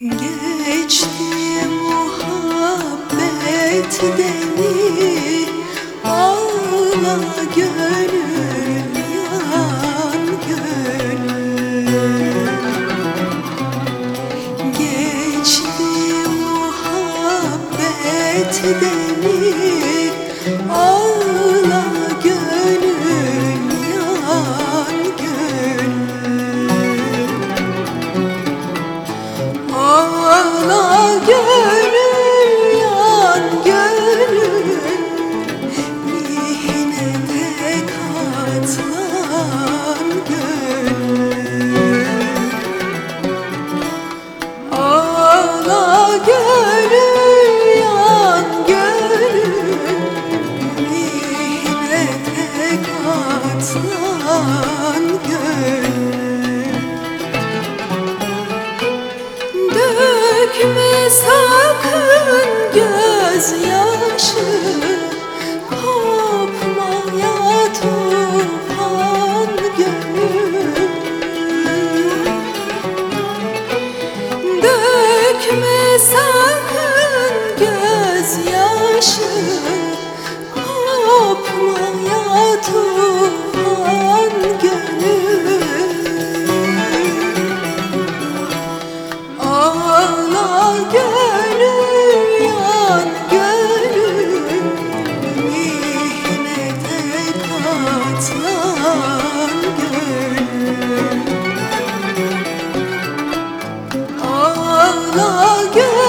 Geçti muhabbet deli Ağla gönül yan gönül. Geçti muhabbet deli gönül yan gönül. Mihnete katlan gönül. Ağla gönül yan gönül. Mihnete katlan gönül sakın gözyaşı Kopmaya tufan gönül. Dökme sakın gözyaşı gönül Ağla gönül